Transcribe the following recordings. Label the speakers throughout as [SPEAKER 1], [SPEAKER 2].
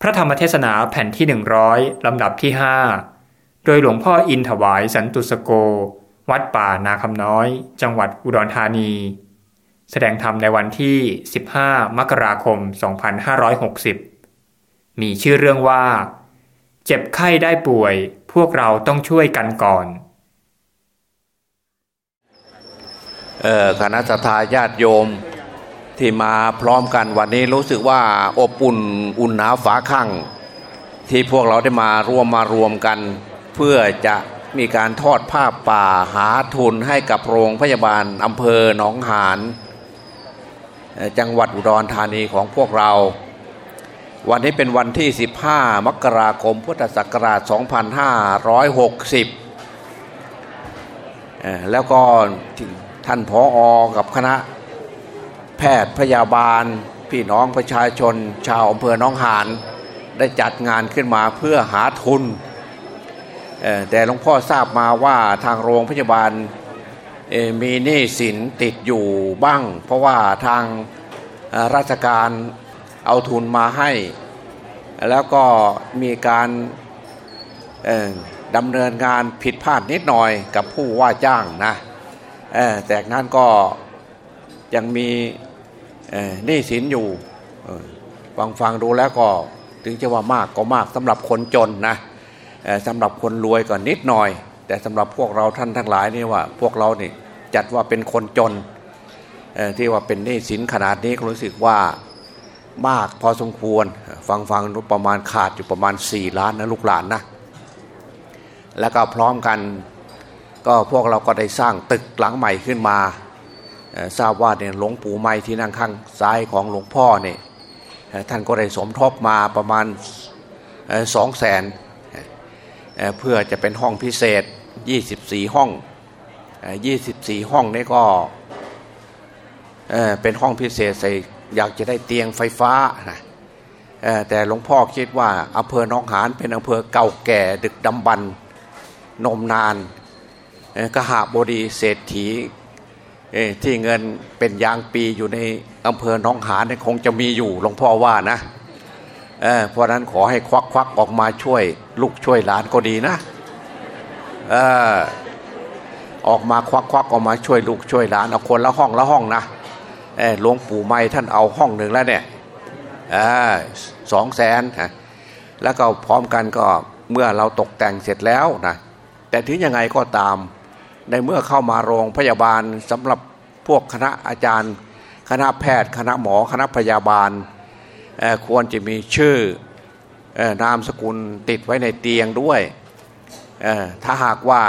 [SPEAKER 1] พระธรรมเทศนาแผ่นที่ 100 ลำดับที่ 5 โดยหลวงพ่ออินถวายสันตุสโก วัดป่านาคำน้อย จังหวัดอุดรธานี แสดงธรรมในวันที่ 15 มกราคม 2560 มีชื่อเรื่องว่า เจ็บไข้ได้ป่วย พวกเราต้องช่วยกันก่อน
[SPEAKER 2] คณะทาญาติโยม ที่มาพร้อมกันวันนี้รู้สึกว่าอบอุ่นอุ่นหนาฝาข้างที่พวกเราได้มารวมมารวมกัน เพื่อจะมีการทอดผ้าป่าหาทุนให้กับโรงพยาบาลอำเภอหนองหานจังหวัดอุดรธานีของพวกเรา วันนี้เป็นวันที่ 15 มกราคมพุทธศักราช 2560 แล้วก็ท่านผออกับคณะ แพทย์พยาบาล พี่น้องประชาชน ชาวอำเภอน้องหานได้จัดงานขึ้นมาเพื่อหาทุน แต่หลวงพ่อทราบมาว่าทางโรงพยาบาลมีหนี้สินติดอยู่บ้าง เพราะว่าทางราชการเอาทุนมาให้ แล้วก็มีการดำเนินงานผิดพลาดนิดหน่อยกับผู้ว่าจ้างนะแต่นั้นก็ยังมี หนี้สินอยู่ฟังฟังดูแล้วก็ถึงจะว่ามากก็มากสำหรับคนจนนะสำหรับคนรวยก็นิดหน่อย แต่สำหรับพวกเราท่านทั้งหลายนี่ว่า พวกเรานี่จัดว่าเป็นคนจนที่ว่าเป็นหนี้สินขนาดนี้ก็รู้สึกว่ามากพอสมควรฟังฟังประมาณขาดอยู่ประมาณ 4 ล้านนะลูกหลานนะแล้วก็พร้อมกันก็พวกเราก็ได้สร้างตึกหลังใหม่ขึ้นมา ทราบว่าเนี่ยหลวงปู่ไม้ที่นั่งข้างซ้ายของหลวงพ่อเนี่ยท่านก็ได้สมทบมาประมาณสองแสนเพื่อจะเป็นห้องพิเศษ 24 ห้อง 24 ห้องนี่ก็เป็นห้องพิเศษใส่อยากจะได้เตียงไฟฟ้านะแต่หลวงพ่อคิดว่าอำเภอหนองหานเป็นอำเภอเก่าแก่ดึกดำบรรนมนานกหาบดีเศรษฐี ที่เงินเป็นยางปีอยู่ในอำเภอหนองหานคงจะมีอยู่หลวงพ่อว่านะเเพราะนั้นขอให้ควักควักออกมาช่วย ลูกช่วยหลานก็ดีนะอออกมาควักควักออกมาช่วยลูกช่วยหลานเอาคนละห้องละห้องนะหลวงปู่ไม่ท่านเอาห้องหนึ่งแล้วเนี่ยสองแสนแล้วก็พร้อมกันก็เมื่อเราตกแต่งเสร็จแล้วนะแต่ถึงยังไงก็ตาม ในเมื่อเข้ามาโรงพยาบาลสำหรับพวกคณะอาจารย์ คณะแพทย์ คณะหมอคณะพยาบาลควรจะมีชื่อนามสกุลติดไว้ในเตียงด้วย ถ้าหากว่า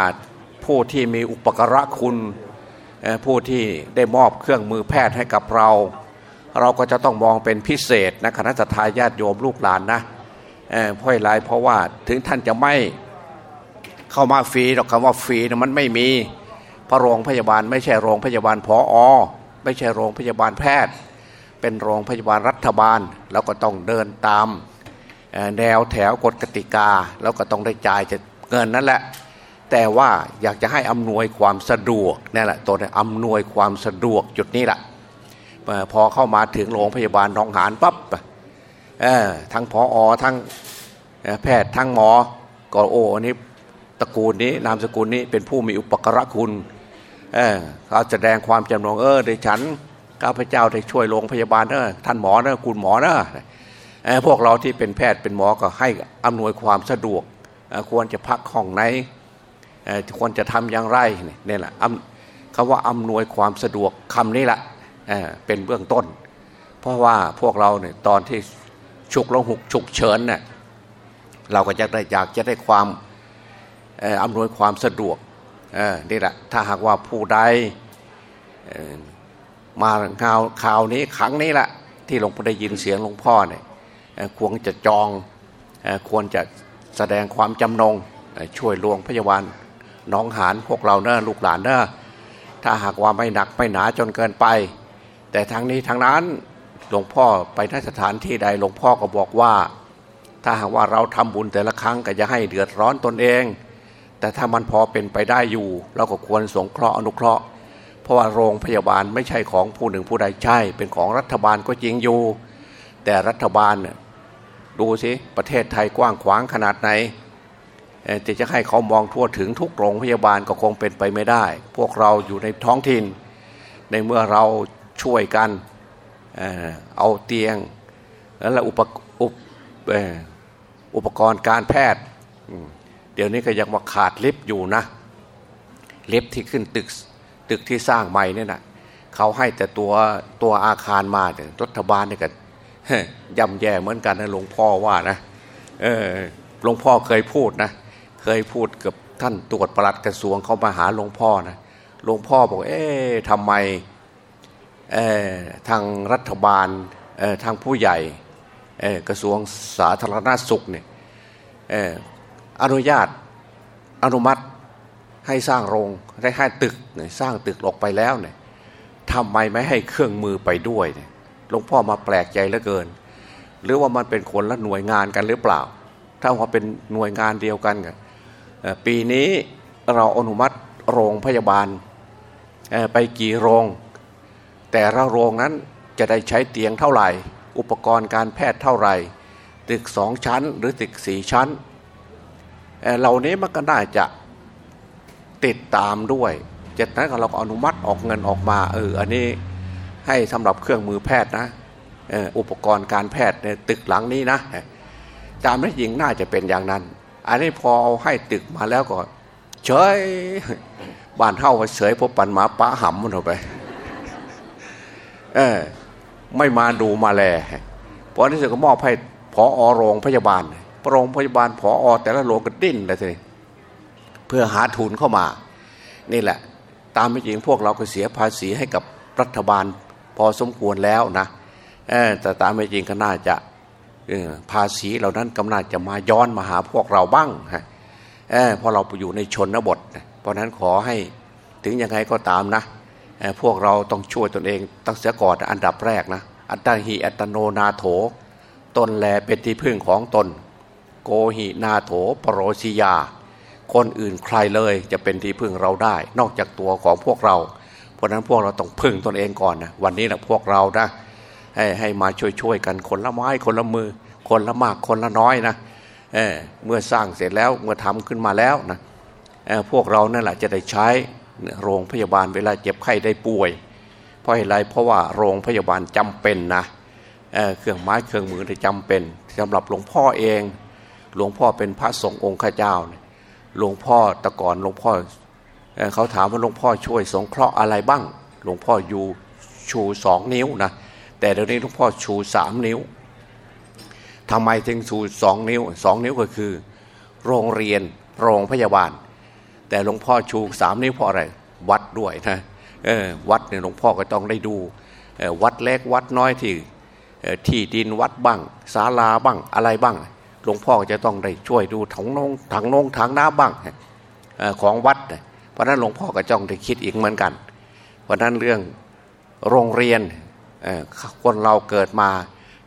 [SPEAKER 2] ผู้ที่มีอุปกระคุณผู้ที่ได้มอบเครื่องมือแพทย์ให้กับเรา เราก็จะต้องมองเป็นพิเศษนะคณะทาญาติโยมลูกหลานนะเพราะอะไรเพราะว่าถึงท่านจะไม่ เข้ามาฟรีหรอกคำว่าฟรีนะมันไม่มี พระโรงพยาบาลไม่ใช่โรงพยาบาลพออไม่ใช่โรงพยาบาลแพทย์ เป็นโรงพยาบาลรัฐบาลเราก็ต้องเดินตามแนวแถวกฎกติกา แล้วก็ต้องได้จ่ายจะเงินนั่นแหละ แต่ว่าอยากจะให้อำนวยความสะดวกนี่แหละตัวนี้อำนวยความสะดวกจุดนี้แหละพอเข้ามาถึงโรงพยาบาลรองหารปั๊บทั้งพออทั้งแพทย์ทั้งหมอก็โอ้อันนี้ ตระกูลนี้นามสกุลนี้เป็นผู้มีอุปกระคุณเออเขาแสดงความจำนงเออในฉันข้าพเจ้าได้ช่วยโรงพยาบาลเนอะท่านหมอเนอะคุณหมอเนอะพวกเราที่เป็นแพทย์เป็นหมอก็ให้อำนวยความสะดวกควรจะพักห้องไหนควรจะทำอย่างไรนี่แหละคำว่าอำนวยความสะดวกคำนี้แหละเป็นเบื้องต้น เพราะว่าพวกเราเนี่ยตอนที่ฉุกลงหุกฉุกเฉินเนี่ยเราก็จะได้อยากจะได้ความ อำนวยความสะดวกนี่แหละถ้าหากว่าผู้ใดมาข่าวข่าวนี้ครั้งนี้ละที่หลวงพ่อได้ยินเสียงหลวงพ่อเนี่ยควรจะจองควรจะแสดงความจำนงช่วยลวงพยาบาลน้องหานพวกเราเนอะลูกหลานเนอะถ้าหากว่าไม่หนักไม่หนาจนเกินไป แต่ทั้งนี้ทั้งนั้นหลวงพ่อไปนสถานที่ใดหลวงพ่อก็บอกว่า ถ้าหากว่าเราทำบุญแต่ละครั้งก็จะให้เดือดร้อนตนเอง แต่ถ้ามันพอเป็นไปได้อยู่ เราก็ควรสงเคราะห์อนุเคราะห์ เพราะว่าโรงพยาบาลไม่ใช่ของผู้หนึ่งผู้ใดใช่ เป็นของรัฐบาลก็จริงอยู่ แต่รัฐบาลดูสิประเทศไทยกว้างขวางขนาดไหนแต่จะให้เขามองทั่วถึงทุกโรงพยาบาลก็คงเป็นไปไม่ได้ พวกเราอยู่ในท้องถิ่น ในเมื่อเราช่วยกันเอาเตียงแล้วอุปอุปอุปกรณ์การแพทย์ ดี๋ยวนี้ก็ยังมาขาดลิฟต์อยู่นะลิฟต์ที่ขึ้นตึกตึกที่สร้างใหม่เนี่ยนะเขาให้แต่ตัวตัวอาคารมาแต่รัฐบาลเนี่ยกันย่ำแย่เหมือนกันนะหลวงพ่อว่านะเออหลวงพ่อเคยพูดนะเคยพูดกับท่านตรวจประหลัดกระทรวงเขามาหาหลวงพ่อนะหลวงพ่อบอกเอ๊ะทำไมทางรัฐบาลทางผู้ใหญ่กระทรวงสาธารณสุขเนี่ย อนุญาตอนุมัติให้สร้างโรงได้ให้ตึกสร้างตึกออกไปแล้วเนี่ยทำไมไม่ให้เครื่องมือไปด้วยเนี่ยหลวงพ่อมาแปลกใจเหลือเกิน หรือว่ามันเป็นคนละหน่วยงานกันหรือเปล่า ถ้าว่าเป็นหน่วยงานเดียวกันกันปีนี้เราอนุมัติโรงพยาบาลไปกี่โรง แต่ละโรงนั้นจะได้ใช้เตียงเท่าไหร่ อุปกรณ์การแพทย์เท่าไหร่ ตึกสองชั้น หรือตึกสี่ชั้น เหล่านี้มันก็น่าจะติดตามด้วยจากนั้นเราก็อนุมัติออกเงินออกมาเอออันนี้ให้สำหรับเครื่องมือแพทย์นะอุปกรณ์การแพทย์ในตึกหลังนี้นะตามนั้นยิงน่าจะเป็นอย่างนั้น อันนี้พอเอาให้ตึกมาแล้วก็เฉยบ้านเท่าเฉยพบปันหมาป้าหำมันออกไปเออไม่มาดูมาแลพอที่สุดก็มอบให้พออโรงพยาบาล โรงพยาบาลพออแต่ละโรงก็ดิ้นเลยทีเพื่อหาทุนเข้ามา นี่แหละ ตามไม่จริงพวกเราก็เสียภาษีให้กับรัฐบาลพอสมควรแล้วนะแต่ตามไม่จริงก็น่าจะภาษีเหล่านั้นกำลังจะมาย้อนมาหาพวกเราบ้างฮะเพราะเราไปอยู่ในชนบท เพราะนั้นขอให้ถึงยังไงก็ตามนะพวกเราต้องช่วยตนเองตั้งเสียก่อนอันดับแรกนะอัตตาหิอัตโนนาโถ ตนแลเป็นที่พึ่งของตน โกหินาโถปรโรชิยา คนอื่นใครเลยจะเป็นที่พึ่งเราได้ นอกจากตัวของพวกเรา เพราะนั้นพวกเราต้องพึ่งตนเองก่อนนะวันนี้นะพวกเรานะให้ให้มาช่วยๆกันคนละไม้คนละมือ คนละมากคนละน้อยนะเเมื่อสร้างเสร็จแล้วเมื่อทำขึ้นมาแล้วนะพวกเรานั่นแหละจะได้ใช้โรงพยาบาลเวลาเจ็บไข้ได้ป่วย เพราะอะไรเพราะว่าโรงพยาบาลจำเป็นนะเเครื่องไม้เครื่องมือที่จำเป็นสำหรับหลวงพ่อเอง หลวงพ่อเป็นพระสงฆ์องค์ข้าเจ้าเนี่ยหลวงพ่อตะก่อนหลวงพ่อเขาถามว่าหลวงพ่อช่วยสงเคราะห์อะไรบ้าง หลวงพ่ออยู่ชูสองนิ้วนะแต่เดี๋ยวนี้หลวงพ่อชูสามนิ้วทำไมถึงชูสองนิ้วสองนิ้วก็คือ โรงเรียนโรงพยาบาล แต่หลวงพ่อชูสามนิ้วเพราะอะไรวัดด้วยนะวัดเนี่ยหลวงพ่อก็ต้องได้ดูวัดเล็กวัดน้อยที่ที่ดินวัดบ้างศาลาบ้างอะไรบ้าง หลวงพ่อจะต้องได้ช่วยดูถังนงถังนงถังน้ำบ้างของวัด เพราะนั้นหลวงพ่อก็จ้องได้คิดอีกเหมือนกัน เพราะนั้นเรื่องโรงเรียนคนเราเกิดมา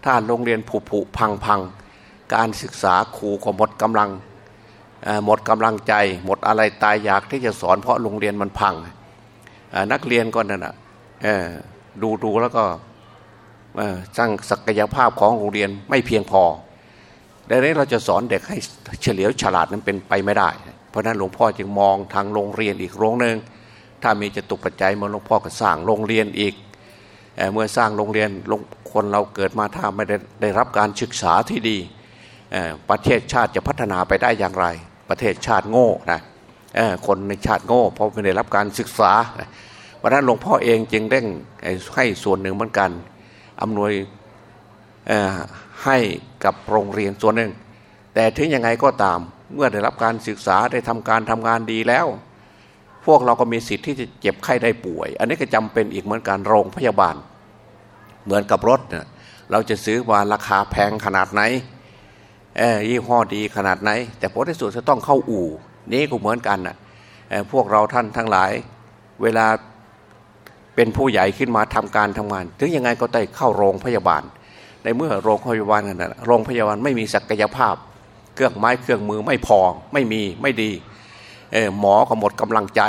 [SPEAKER 2] ถ้าโรงเรียนผุผุพังพังการศึกษาครูก็หมดกำลังหมดกำลังใจ หมดอะไรตายอยากที่จะสอนเพราะโรงเรียนมันพังนักเรียนก็นั่นแหะดูดูแล้วก็สร้างศักยภาพของโรงเรียนไม่เพียงพอ ดังนั้นเราจะสอนเด็กให้เฉลียวฉลาดนั้นเป็นไปไม่ได้ เพราะนั้นหลวงพ่อจึงมองทางโรงเรียนอีกโรงหนึ่งถ้ามีจะตุกปัจจัยมาหลวงพ่อก็สร้างโรงเรียนอีกเมื่อสร้างโรงเรียนคนเราเกิดมาถ้าไม่ได้ได้รับการศึกษาที่ดีประเทศชาติจะพัฒนาไปได้อย่างไร ประเทศชาติโง่นะคนในชาติโง่เพราะไม่ได้รับการศึกษาเพราะนั้นหลวงพ่อเองจึงเร่งให้ส่วนหนึ่งเหมือนกันอำนวย ให้กับโรงเรียนส่วนหนึ่ง แต่ถึงยังไงก็ตามเมื่อได้รับการศึกษาได้ทำการทำงานดีแล้ว พวกเราก็มีสิทธิ์ที่จะเจ็บไข้ได้ป่วย อันนี้ก็จำเป็นอีกเหมือนกันโรงพยาบาล เหมือนกับรถเนี่ยเราจะซื้อว่าราคาแพงขนาดไหนยี่ห้อดีขนาดไหน แต่ผลที่สุดจะต้องเข้าอู่ นี่ก็เหมือนกันนะพวกเราท่านทั้งหลาย เวลาเป็นผู้ใหญ่ขึ้นมาทำการทำงาน ถึงยังไงก็ได้เข้าโรงพยาบาล ในเมื่อโรงพยาบาลนั้นโรงพยาบาลไม่มีศักยภาพ เครื่องไม้เครื่องมือไม่พอไม่มีไม่ดีหมอก็หมดกำลังใจ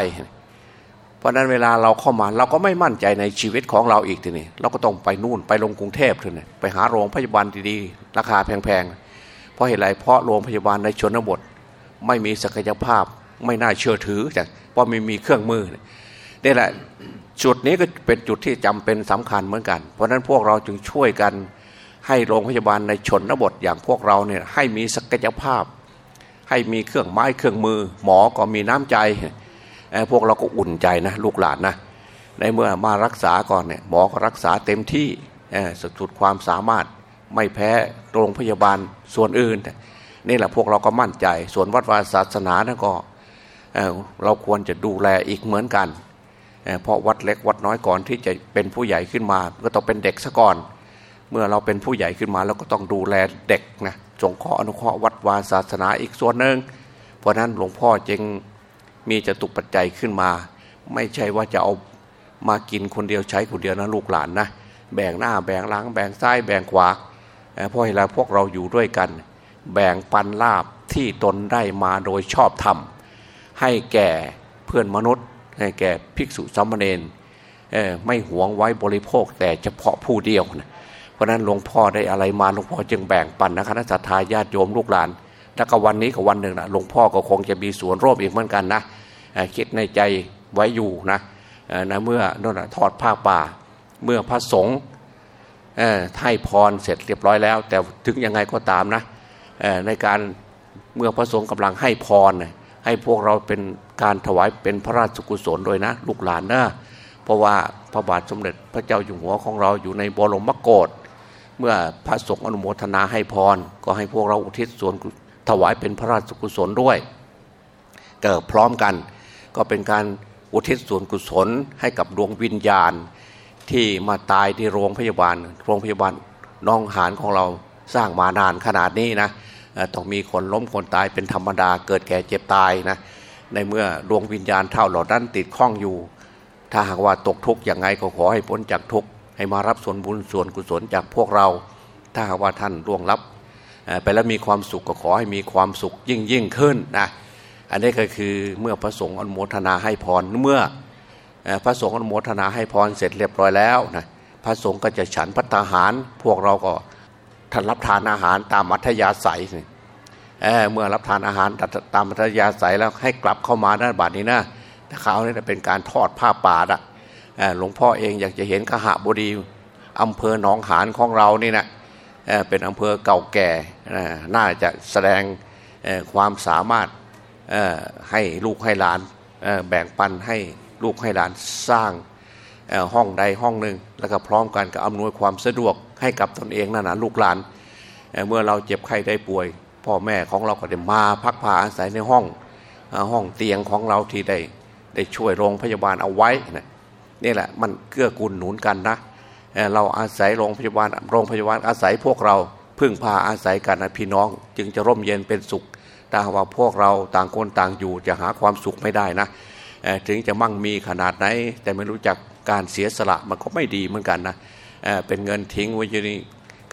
[SPEAKER 2] เพราะนั้นเวลาเราเข้ามาเราก็ไม่มั่นใจในชีวิตของเราอีกทีนี้เราก็ต้องไปนู่นไปลงกรุงเทพเถอะไปหาโรงพยาบาลดีๆราคาแพงๆเพราะเหตุไรเพราะโรงพยาบาลในชนบท ไม่มีศักยภาพไม่น่าเชื่อถือจากเพราะไม่มีเครื่องมือนี่แหละจุดนี้ก็เป็นจุดที่จำเป็นสำคัญเหมือนกัน เพราะฉะนั้นพวกเราจึงช่วยกัน ให้โรงพยาบาลในชนบทอย่างพวกเราเนี่ยให้มีศักยภาพ ให้มีเครื่องไม้เครื่องมือ หมอก็มีน้ำใจพวกเราก็อุ่นใจนะลูกหลานนะในเมื่อมารักษาก่อนเนี่ยหมอก็รักษาเต็มที่สุดความสามารถไม่แพ้โรงพยาบาลส่วนอื่น นี่แหละพวกเราก็มั่นใจ ส่วนวัดวาศาสนานั่นก็เราควรจะดูแลอีกเหมือนกันเพราะวัดเล็กวัดน้อยก่อนที่จะเป็นผู้ใหญ่ขึ้นมา ก็ต้องเป็นเด็กซะก่อน เมื่อเราเป็นผู้ใหญ่ขึ้นมาเราก็ต้องดูแลเด็กนะสงเคราะห์อนุเคราะห์วัดวาศาสนาอีกส่วนหนึ่งเพราะนั้นหลวงพ่อจึงมีจตุปัจจัยขึ้นมา ไม่ใช่ว่าจะเอามากินคนเดียวใช้คนเดียวนะลูกหลานนะแบ่งหน้าแบ่งหลังแบ่งซ้ายแบ่งขวาเพราะเวลาพวกเราอยู่ด้วยกัน แบ่งปันลาบที่ตนได้มาโดยชอบธรรมให้แก่เพื่อนมนุษย์ ให้แก่ภิกษุสามเณรไม่หวงไว้บริโภคแต่เฉพาะผู้เดียวนะ เพราะนั้นหลวงพ่อได้อะไรมาหลวงพ่อจึงแบ่งปันนะคณะสัตยาญาติโยมลูกหลานแล้วก็วันนี้กับวันหนึ่งนะหลวงพ่อก็คงจะมีส่วนร่วมอีกเหมือนกันนะคิดในใจไว้อยู่นะนะเมื่อนนทอดผ้าป่า เมื่อพระสงฆ์ให้พรเสร็จเรียบร้อยแล้ว แต่ถึงยังไงก็ตามนะในการเมื่อพระสงฆ์กำลังให้พรให้พวกเราเป็นการถวายเป็นพระราชกุศลโดยนะ ลูกหลานนะเพราะว่าพระบาทสมเด็จพระเจ้าอยู่หัวของเราอยู่ในบรมโกศ เมื่อพระสงฆ์อนุโมทนาให้พร ก็ให้พวกเราอุทิศส่วนถวายเป็นพระราชกุศลด้วยเกิดพร้อมกัน ก็เป็นการอุทิศส่วนกุศลให้กับดวงวิญญาณ ที่มาตายที่โรงพยาบาล โรงพยาบาลน้องหานของเราสร้างมานานขนาดนี้นะต้องมีคนล้มคนตายเป็นธรรมดาเกิดแก่เจ็บตายนะในเมื่อดวงวิญญาณเท่าเหล่านั้นติดข้องอยู่ ถ้าหากว่าตกทุกข์อย่างไงก็ขอให้พ้นจากทุกข์ ให้มารับส่วนบุญส่วนกุศลจากพวกเรา ถ้าหากว่าท่านล่วงลับไปแล้วมีความสุขก็ขอให้มีความสุขยิ่งยิ่งขึ้นนะอันนี้ก็คือเมื่อพระสงฆ์อนุโมทนาให้พรเมื่อพระสงฆ์อนุโมทนาให้พรเสร็จเรียบร้อยแล้วนะพระสงฆ์ก็จะฉันพัตหาร พวกเราก็ท่านรับทานอาหารตามอัธยาศัยเเมื่อรับทานอาหารตามอัธยาศัยแล้วให้กลับเข้ามาด้านบาทนี้นะถ้าเขาเนี่ยเป็นการทอดผ้าป่าละ หลวงพ่อเองอยากจะเห็นขหบดีอำเภอหนองหานของเรานี่นะเป็นอำเภอเก่าแก่น่าจะแสดงความสามารถให้ลูกให้หลานแบ่งปันให้ลูกให้หลานสร้างห้องใดห้องหนึ่งแล้วก็พร้อมกันกับอำนวยความสะดวกให้กับตนเองนั่นนะลูกหลานเมื่อเราเจ็บไข้ได้ป่วย พ่อแม่ของเราก็ได้มาพักผ่าอาศัยในห้องห้องเตียงของเราที่ได้ได้ช่วยโรงพยาบาลเอาไว้นะ นี่แหละ มันเกื้อกูลหนุนกันนะเราอาศัยโรงพยาบาลโรงพยาบาลอาศัยพวกเราพึ่งพาอาศัยกันนะพี่น้อง จึงจะร่มเย็นเป็นสุขถ้าว่าพวกเราต่างคนต่างอยู่จะหาความสุขไม่ได้นะถึงจะมั่งมีขนาดไหน แต่ไม่รู้จักการเสียสละมันก็ไม่ดีเหมือนกันนะเเป็นเงินทิ้งไว้อยู่ใน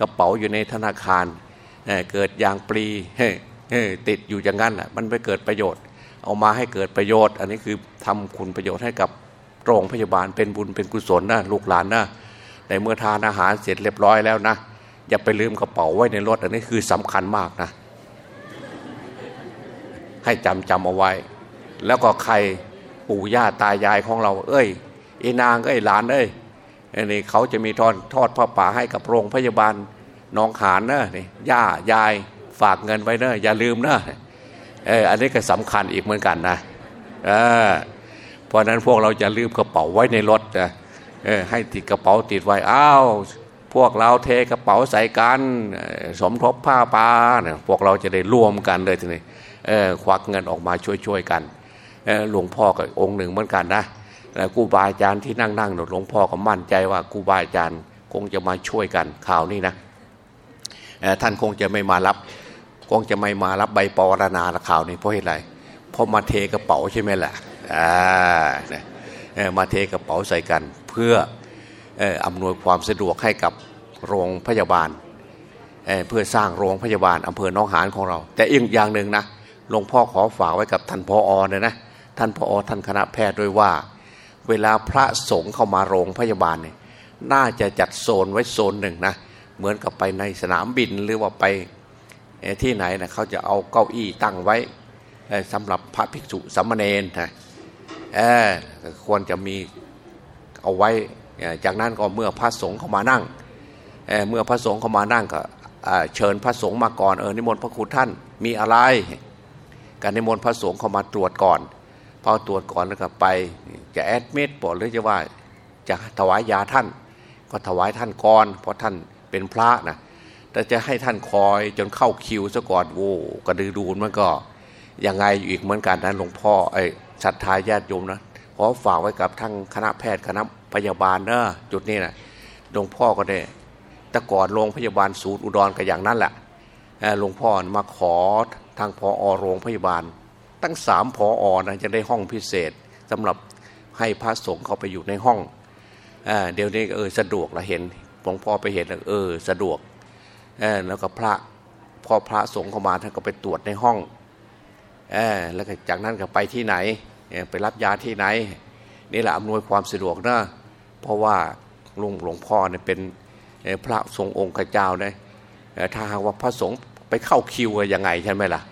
[SPEAKER 2] กระเป๋าอยู่ในธนาคารเเกิดยางปลีติดอยู่อย่างนั้นแหละมันไม่เกิดประโยชน์ เอามาให้เกิดประโยชน์ อันนี้คือทำคุณประโยชน์ให้กับ โรงพยาบาลเป็นบุญเป็นกุศลนะลูกหลานนะในเมื่อทานอาหารเสร็จเรียบร้อยแล้วนะอย่าไปลืมกระเป๋าไว้ในรถอันนี้คือสำคัญมากนะ ให้จำจำเอาไว้ แล้วก็ใครปู่ย่าตายายของเรา เอ้ยไอ้นางเอ้ยหลานเอ้ยนี่เขาจะมีทอดทอดผ้าป่าให้กับโรงพยาบาลน้องขานเนอะนี่ย่ายายฝากเงินไว้เนอะอย่าลืมเนอะเอออันนี้ก็สำคัญอีกเหมือนกันนะเออ เพราะนั้นพวกเราจะลืมกระเป๋าไว้ในรถนะเออให้ติดกระเป๋าติดไว้อ้าวพวกเราเทกระเป๋าใส่กันสมทบผ้าป่าเนี่ยพวกเราจะได้รวมกันเลยทีนี้ควักเงินออกมาช่วยๆกันหลวงพ่อกับองค์หนึ่งเหมือนกันนะกูบาอาจารย์ที่นั่งนั่งหลวงพ่อก็มั่นใจว่ากูบาอาจารย์คงจะมาช่วยกันข่าวนี้นะท่านคงจะไม่มารับ คงจะไม่มารับใบปวารณาข่าวนี้เพราะเหตุไรเพราะมาเทกระเป๋าใช่ไหมล่ะ มาเทกระเป๋าใส่กันเพื่ออำนวยความสะดวกให้กับโรงพยาบาลเพื่อสร้างโรงพยาบาลอำเภอหนองหานของเรา แต่อีกอย่างหนึ่งนะหลวงพ่อขอฝากไว้กับท่านพออเนี่ยนะท่านพออท่านคณะแพทย์ด้วยว่า เวลาพระสงฆ์เข้ามาโรงพยาบาลเนี่ยน่าจะจัดโซนไว้โซนหนึ่งนะเหมือนกับไปในสนามบินหรือว่าไปที่ไหนนะเขาจะเอาเก้าอี้ตั้งไว้สำหรับพระภิกษุสามเณรนะ ควรจะมีเอาไว้ จากนั้นก็เมื่อพระสงฆ์เข้ามานั่งเเมื่อพระสงฆ์เข้ามานั่งก็เชิญพระสงฆ์มาก่อนเออนิมนต์พระคุณท่านมีอะไรการนิมนต์พระสงฆ์เข้ามาตรวจก่อนพอตรวจก่อนแล้วก็ไป จะแอดมิดบอกหรือจะว่าจะถวายยาท่าน ก็ถวายท่านก่อนเพราะท่านเป็นพระนะแต่จะให้ท่านคอยจนเข้าคิวซะก่อนโว้กระดือดูนมันก็ยังไงอยู่อีกเหมือนกันนะหลวงพ่อไอ้ ศรัทธาญาติโยมนะขอฝากไว้กับทั้งคณะแพทย์คณะพยาบาลเนอะจุดนี้นะหลวงพ่อก็ได้แต่ก่อนโรงพยาบาลศูนย์อุดรก็อย่างนั้นแหละหลวงพ่อมาขอทางพออโรงพยาบาล ตั้งสามพออนะจะได้ห้องพิเศษสำหรับให้พระสงฆ์เขาไปอยู่ในห้องเเดี๋ยวนี้เออสะดวกเราเห็นหลวงพ่อไปเห็นแล้วเออสะดวกแล้วก็พระพอพระสงฆ์เข้ามาท่านก็ไปตรวจในห้องแล้วจากนั้นก็ไปที่ไหน ไปรับยาที่ไหน นี่แหละอำนวยความสะดวกนะเพราะว่าหลวงหลวงพ่อเนี่ยเป็นพระทรงองค์เจ้านี่ยถ้าหากว่าพระสงฆ์ไปเข้าคิวยังไงใช่ไหมล่ะ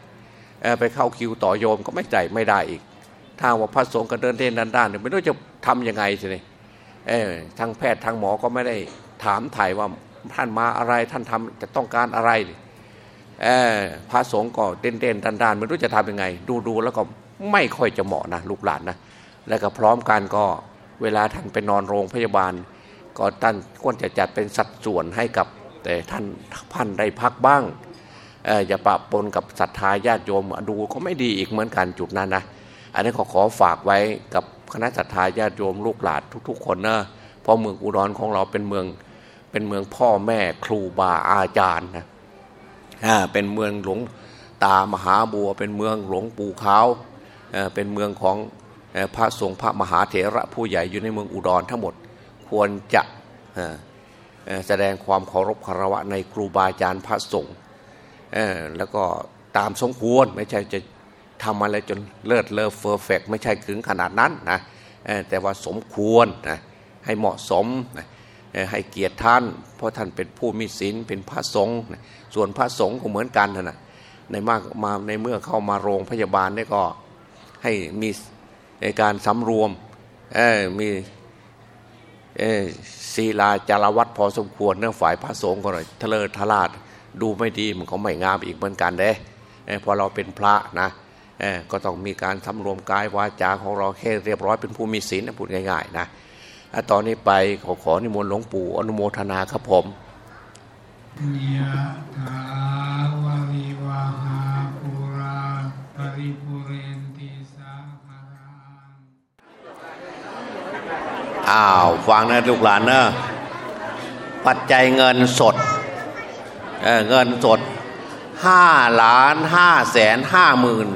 [SPEAKER 2] ไปเข้าคิวต่อโยมก็ไม่ใจไม่ได้อีก ถ้าว่าพระสงฆ์ก็เดินเดินด้านด้านไม่รู้จะทํำยังไงสิเนี่ทางแพทย์ทางหมอก็ไม่ได้ถามถ่ายว่าท่านมาอะไรท่านทำจะต้องการอะไรพระสงฆ์ก็เด่นเด่นด้านด้านไม่รู้จะทำยังไง ดูดูแล้วก็ ไม่ค่อยจะเหมาะนะลูกหลานนะแล้วก็พร้อมกันก็เวลาท่านไปนอนโรงพยาบาล ก็ท่านควรจะจัดเป็นสัดส่วนให้กับแต่ท่านพันได้พักบ้างอย่าปะปนกับศรัทธาญาติโยมดูก็ไม่ดีอีกเหมือนกันจุดนั้นนะอันนี้ขอขอฝากไว้กับคณะศรัทธาญาติโยมลูกหลานทุก ๆ คนนะเพราะเมืองอุดรของเราเป็นเมืองเป็นเมืองพ่อแม่ครูบาอาจารย์นะเป็นเมืองหลวงตามหาบัว เป็นเมืองหลวงปู่ขาว เป็นเมืองของพระสงฆ์พระมหาเถระผู้ใหญ่อยู่ในเมืองอุดรทั้งหมดควรจะแสดงความเคารพคารวะในครูบาอาจารย์พระสงฆ์แล้วก็ตามสมควรไม่ใช่จะทำอะไรจนเลิศเลอเฟอร์เฟกไม่ใช่ถึงขนาดนั้นนะแต่ว่าสมควรนะให้เหมาะสมนะให้เกียรติท่าน เพราะท่านเป็นผู้มีศีลเป็นพระสงฆ์ส่วนพระสงฆ์ก็เหมือนกันนะในมากมาในเมื่อเข้ามาโรงพยาบาลนี่ก็ ให้มีการสำรวมมีศีลาจารวัตพอสมควรเนื้อฝ่ายพระสงฆ์ก็เลยทะเลทลาดดูไม่ดีมันก็ไม่งามอีกเหมือนกันเด้พอเราเป็นพระนะก็ต้องมีการสำรวมกายวาจาของเราแค่เรียบร้อยเป็นผู้มีศีลนะพูดง่ายๆนะตอนนี้ไปขอขอนิมนต์หลวงปู่อนุโมทนาครับผม
[SPEAKER 3] ยะถาวาริวาหาปุราปริปุเรนติสาคารัง
[SPEAKER 2] อ้าวฟังนะลูกหลานนะปัจจัยเงินสดเเงินสดห้าล้านห้าแสนห้าหมื่น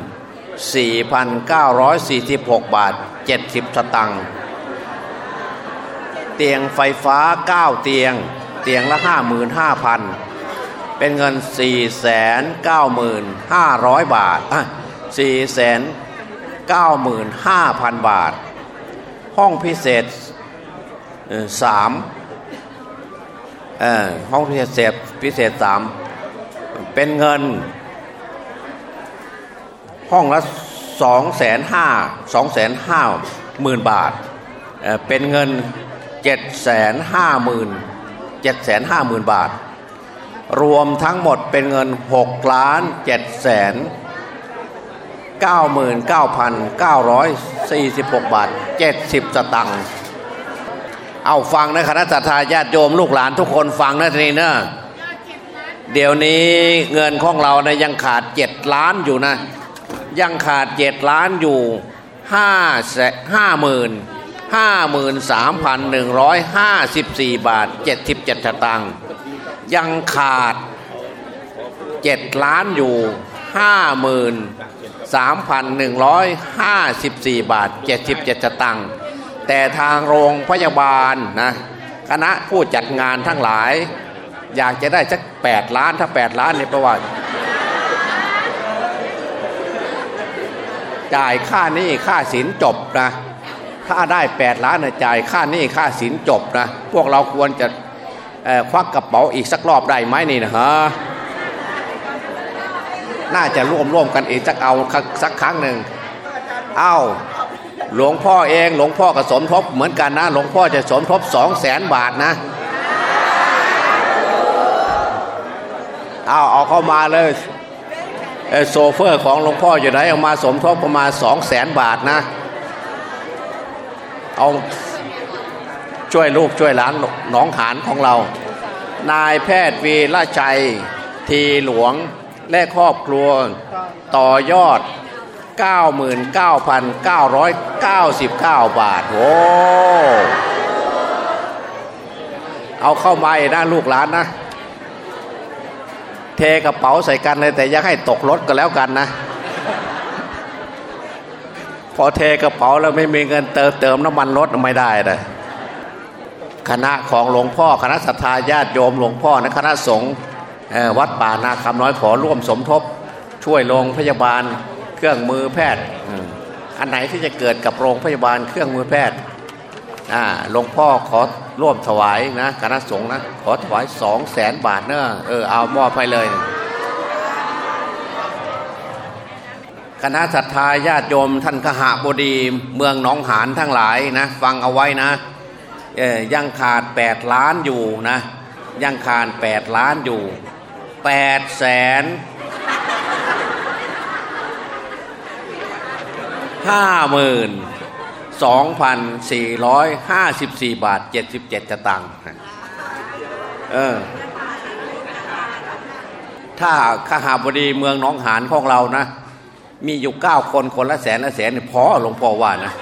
[SPEAKER 2] สี่พันเก้าร้อยสี่สิบหกบาทเจ็ดสิบสตังค์เตียงไฟฟ้าเก้าเตียง เตียงละห้าหมื่นห้าพันเป็นเงินสี่แสนเก้าหมื่นห้าร้อยบาทสี่แสนเก้าหมื่นห้าพันบาท ห้องพิเศษ สามห้องพิเศษพิเศษสามเป็นเงิน ห้องละสองแสนห้าสองแสนห้าหมื่นบาทเป็นเงินเจ็ดแสนห้าหมื่นเจ็ดแสนห้าหมื่นบาท รวมทั้งหมดเป็นเงินหกล้านเจ็ดแสนเก้าหมื่นเก้าพันเก้าร้อยสี่สิบหกบาทเจ็ดสิบสตังค์ เอาฟังนะคณะทาญาติโยมลูกหลานทุกคนฟังนะทีนี้นะเดี๋ยวนี้เงินของเรานะยังขาดเจ็ดล้านอยู่นะ ยังขาดเจ็ดล้านอยู่ห้าแสห้าหมื่นห้าหมื่นสามพันหนึ่งร้อยห้าสิบสี่บาทเจ็ดสิบเจ็ดตังค์ยังขาดเจ็ดล้านอยู่ห้าหมื่นสามพันหนึ่งร้อยห้าสิบสี่บาทเจ็ดสิบเจ็ดตังค์ แต่ทางโรงพยาบาลนะคณะผู้จัดงานทั้งหลาย อยากจะได้สักแปดล้านถ้าแปดล้านเนี่ยประวัติจ่ายค่านี้ค่าสินจบนะถ้าได้แปดล้านจ่ายค่านี้ค่าสินจบนะพวกเราควรจะควักกระเป๋าอีกสักรอบได้ไหมนี่นะฮะน่าจะร่วมร่วมกันอีกสักเอาสักครั้งหนึ่งเอา หลวงพ่อเองหลวงพ่อก็สมทบเหมือนกันนะ หลวงพ่อจะสมทบสองแสนบาทนะเอาเอาเข้ามาเลยโซเฟอร์ของหลวงพ่ออยู่ไหนเอามาสมทบประมาณสองแสนบาทนะ เอาช่วยลูกช่วยหลานหนองหานของเรา นายแพทย์วีระชัยทีหลวงและครอบครัวต่อยอด 99,999 บาท โอ้เอาเข้ามาอีกนะลูกหลานนะ เทกระเป๋าใส่กันเลยแต่อยังให้ตกรถก็แล้วกันนะ พอเทกระเป๋าแล้วไม่มีเงินเติมเติมน้ำมันรถไม่ได้เลยคณะของหลวงพ่อคณะศรัทธาญาติโยมหลวงพ่อนะคณะสงฆ์วัดป่านาคำน้อยขอร่วมสมทบ ช่วยโรงพยาบาล เครื่องมือแพทย์ อันไหนที่จะเกิดกับโรงพยาบาลเครื่องมือแพทย์อ่าหลวงพ่อขอร่วมถวายนะคณะสงฆ์นะ ขอถวายสองแสนบาทเนอะเออเอามอบไปเลยคณะศรัทธาญาติโยมท่านขหบดีเมืองหนองหานทั้งหลายนะฟังเอาไว้นะยังขาด 8 ล้านอยู่นะ ยังขาด 8 ล้านอยู่8แสน ห้าหมื่นสองพันสี่ร้อยห้าสิบสี่บาทเจ็ดสิบเจ็ดตังค์เออ ถ้าขหาบดีเมืองน้องหานของเรานะ มีอยู่เก้าคนคนละแสนละแสนเนี่ยพอหลวงพ่อว่านะ